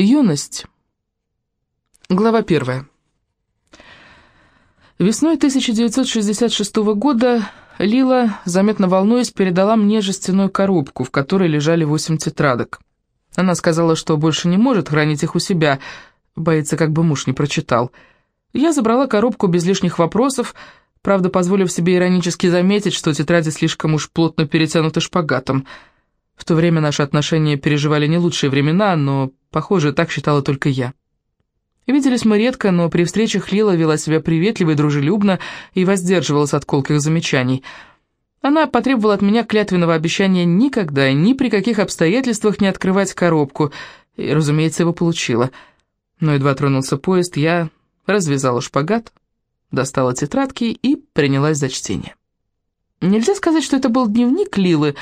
Юность. Глава первая. Весной 1966 года Лила, заметно волнуясь, передала мне жестяную коробку, в которой лежали восемь тетрадок. Она сказала, что больше не может хранить их у себя, боится, как бы муж не прочитал. Я забрала коробку без лишних вопросов, правда, позволив себе иронически заметить, что тетради слишком уж плотно перетянуты шпагатом. В то время наши отношения переживали не лучшие времена, но Похоже, так считала только я. Виделись мы редко, но при встречах Лила вела себя приветливо и дружелюбно и воздерживалась от колких замечаний. Она потребовала от меня клятвенного обещания никогда и ни при каких обстоятельствах не открывать коробку, и, разумеется, его получила. Но едва тронулся поезд, я развязала шпагат, достала тетрадки и принялась за чтение. Нельзя сказать, что это был дневник Лилы,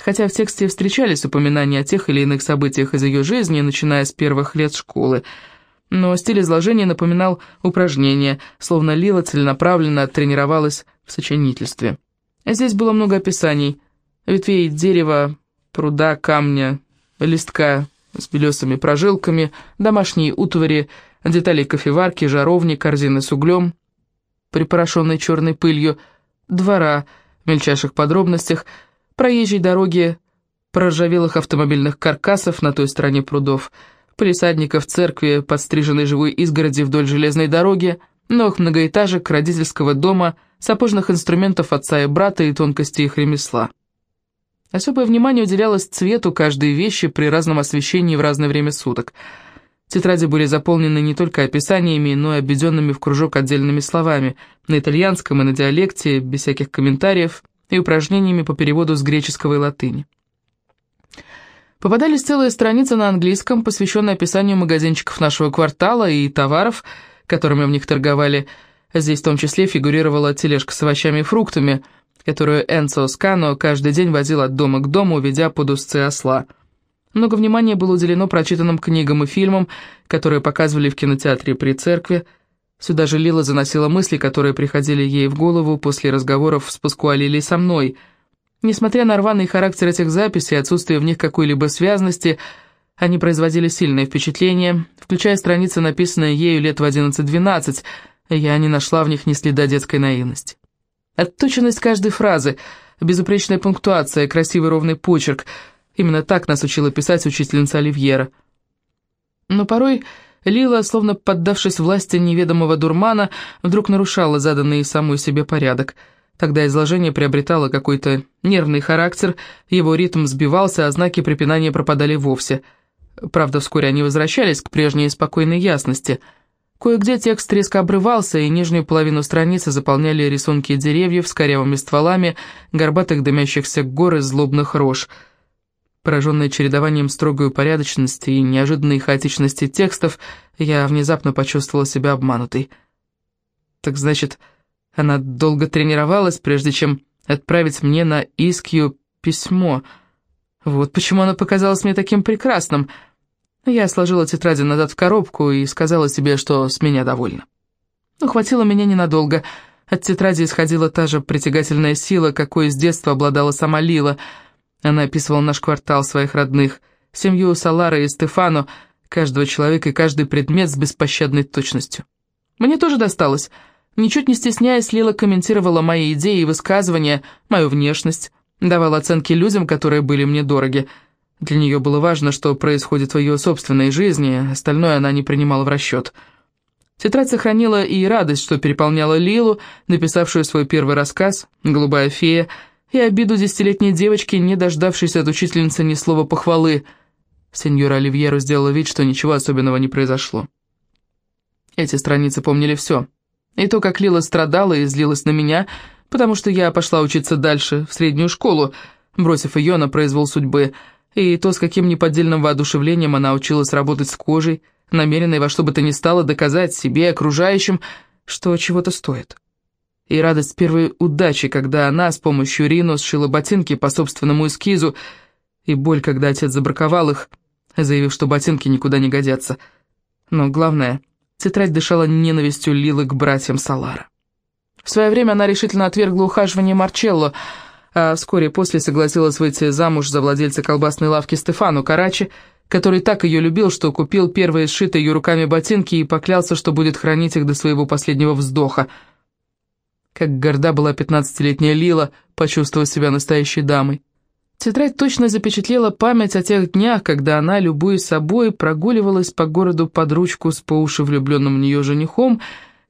хотя в тексте встречались упоминания о тех или иных событиях из ее жизни, начиная с первых лет школы. Но стиль изложения напоминал упражнение, словно Лила целенаправленно тренировалась в сочинительстве. Здесь было много описаний. Ветвей дерева, пруда, камня, листка с белесыми прожилками, домашние утвари, деталей кофеварки, жаровни, корзины с углем, припорошенной черной пылью, двора в мельчайших подробностях – проезжей дороги, проржавелых автомобильных каркасов на той стороне прудов, полисадников церкви, подстриженной живой изгороди вдоль железной дороги, новых многоэтажек, родительского дома, сапожных инструментов отца и брата и тонкости их ремесла. Особое внимание уделялось цвету каждой вещи при разном освещении в разное время суток. Тетради были заполнены не только описаниями, но и обведенными в кружок отдельными словами, на итальянском и на диалекте, без всяких комментариев, и упражнениями по переводу с греческого и латыни. Попадались целые страницы на английском, посвященные описанию магазинчиков нашего квартала и товаров, которыми в них торговали. Здесь в том числе фигурировала тележка с овощами и фруктами, которую Энцо Скано каждый день возил от дома к дому, ведя под узцы осла. Много внимания было уделено прочитанным книгам и фильмам, которые показывали в кинотеатре при церкви, Сюда же Лила заносила мысли, которые приходили ей в голову после разговоров с Паскуали или со мной. Несмотря на рваный характер этих записей и отсутствие в них какой-либо связности, они производили сильное впечатление, включая страницы, написанные ею лет в 11-12, я не нашла в них ни следа детской наивности. Отточенность каждой фразы, безупречная пунктуация, красивый ровный почерк — именно так нас учила писать учительница Оливьера. Но порой Лила, словно поддавшись власти неведомого дурмана, вдруг нарушала заданный самой себе порядок. Тогда изложение приобретало какой-то нервный характер, его ритм сбивался, а знаки препинания пропадали вовсе. Правда, вскоре они возвращались к прежней спокойной ясности. Кое-где текст резко обрывался, и нижнюю половину страницы заполняли рисунки деревьев с корявыми стволами, горбатых дымящихся гор и злобных рож — Пораженная чередованием строгой упорядоченности и неожиданной хаотичности текстов, я внезапно почувствовала себя обманутой. Так значит, она долго тренировалась, прежде чем отправить мне на Искью письмо. Вот почему оно показалось мне таким прекрасным. Я сложила тетради назад в коробку и сказала себе, что с меня довольна. Но хватило меня ненадолго. От тетради исходила та же притягательная сила, какой с детства обладала сама Лила — она описывала наш квартал своих родных, семью Салара и Стефано, каждого человека и каждый предмет с беспощадной точностью. Мне тоже досталось. Ничуть не стесняясь, Лила комментировала мои идеи и высказывания, мою внешность, давала оценки людям, которые были мне дороги. Для нее было важно, что происходит в ее собственной жизни, остальное она не принимала в расчет. Тетрадь сохранила и радость, что переполняла Лилу, написавшую свой первый рассказ «Голубая фея», и обиду десятилетней девочки, не дождавшейся от учительницы ни слова похвалы. Сеньора Оливьеру сделала вид, что ничего особенного не произошло. Эти страницы помнили все. И то, как Лила страдала и злилась на меня, потому что я пошла учиться дальше, в среднюю школу, бросив ее на произвол судьбы, и то, с каким неподдельным воодушевлением она училась работать с кожей, намеренной во что бы то ни стало доказать себе и окружающим, что чего-то стоит и радость первой удачи, когда она с помощью Рино сшила ботинки по собственному эскизу, и боль, когда отец забраковал их, заявив, что ботинки никуда не годятся. Но главное, тетрадь дышала ненавистью Лилы к братьям Салара. В свое время она решительно отвергла ухаживание Марчелло, а вскоре после согласилась выйти замуж за владельца колбасной лавки Стефану Карачи, который так ее любил, что купил первые сшитые ее руками ботинки и поклялся, что будет хранить их до своего последнего вздоха. Как горда была пятнадцатилетняя Лила, почувствовав себя настоящей дамой. Тетрадь точно запечатлела память о тех днях, когда она, любуясь собой, прогуливалась по городу под ручку с по уши влюбленным в нее женихом,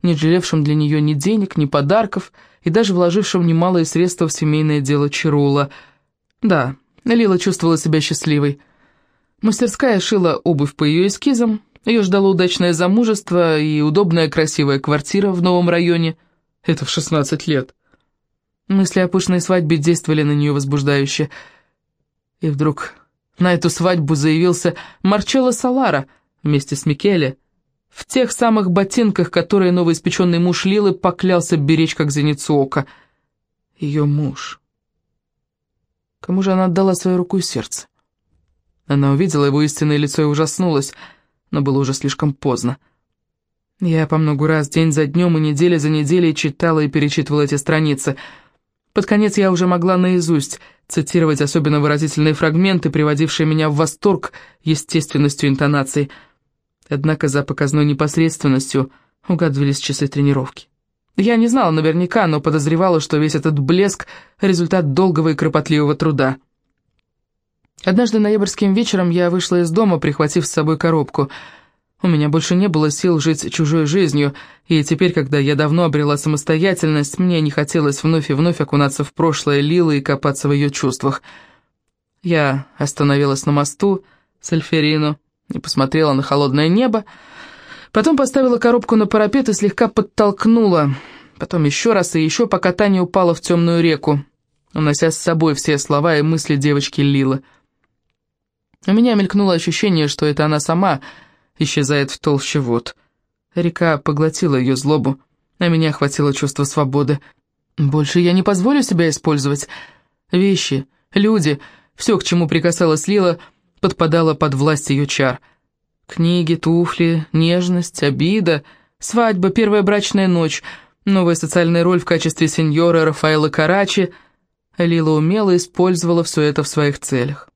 не жалевшим для нее ни денег, ни подарков, и даже вложившим немалые средства в семейное дело Чирула. Да, Лила чувствовала себя счастливой. Мастерская шила обувь по ее эскизам, ее ждало удачное замужество и удобная красивая квартира в новом районе. Это в 16 лет. Мысли о пышной свадьбе действовали на нее возбуждающе. И вдруг на эту свадьбу заявился Марчелло Салара вместе с Микеле, в тех самых ботинках, которые новоиспеченный муж Лилы поклялся беречь как зеницу ока. Ее муж. Кому же она отдала свою руку и сердце? Она увидела его истинное лицо и ужаснулась, но было уже слишком поздно. Я по много раз день за днем и неделя за неделей читала и перечитывала эти страницы. Под конец я уже могла наизусть цитировать особенно выразительные фрагменты, приводившие меня в восторг естественностью интонаций. Однако за показной непосредственностью угадывались часы тренировки. Я не знала наверняка, но подозревала, что весь этот блеск — результат долгого и кропотливого труда. Однажды ноябрьским вечером я вышла из дома, прихватив с собой коробку. У меня больше не было сил жить чужой жизнью, и теперь, когда я давно обрела самостоятельность, мне не хотелось вновь и вновь окунаться в прошлое Лилы и копаться в ее чувствах. Я остановилась на мосту с Альферино и посмотрела на холодное небо, потом поставила коробку на парапет и слегка подтолкнула, потом еще раз и еще, пока та не упала в темную реку, унося с собой все слова и мысли девочки Лилы. У меня мелькнуло ощущение, что это она сама исчезает в толще вод. Река поглотила ее злобу, а меня охватило чувство свободы. Больше я не позволю себя использовать. Вещи, люди, все, к чему прикасалась Лила, подпадало под власть ее чар. Книги, туфли, нежность, обида, свадьба, первая брачная ночь, новая социальная роль в качестве сеньора Рафаэла Карачи. Лила умело использовала все это в своих целях.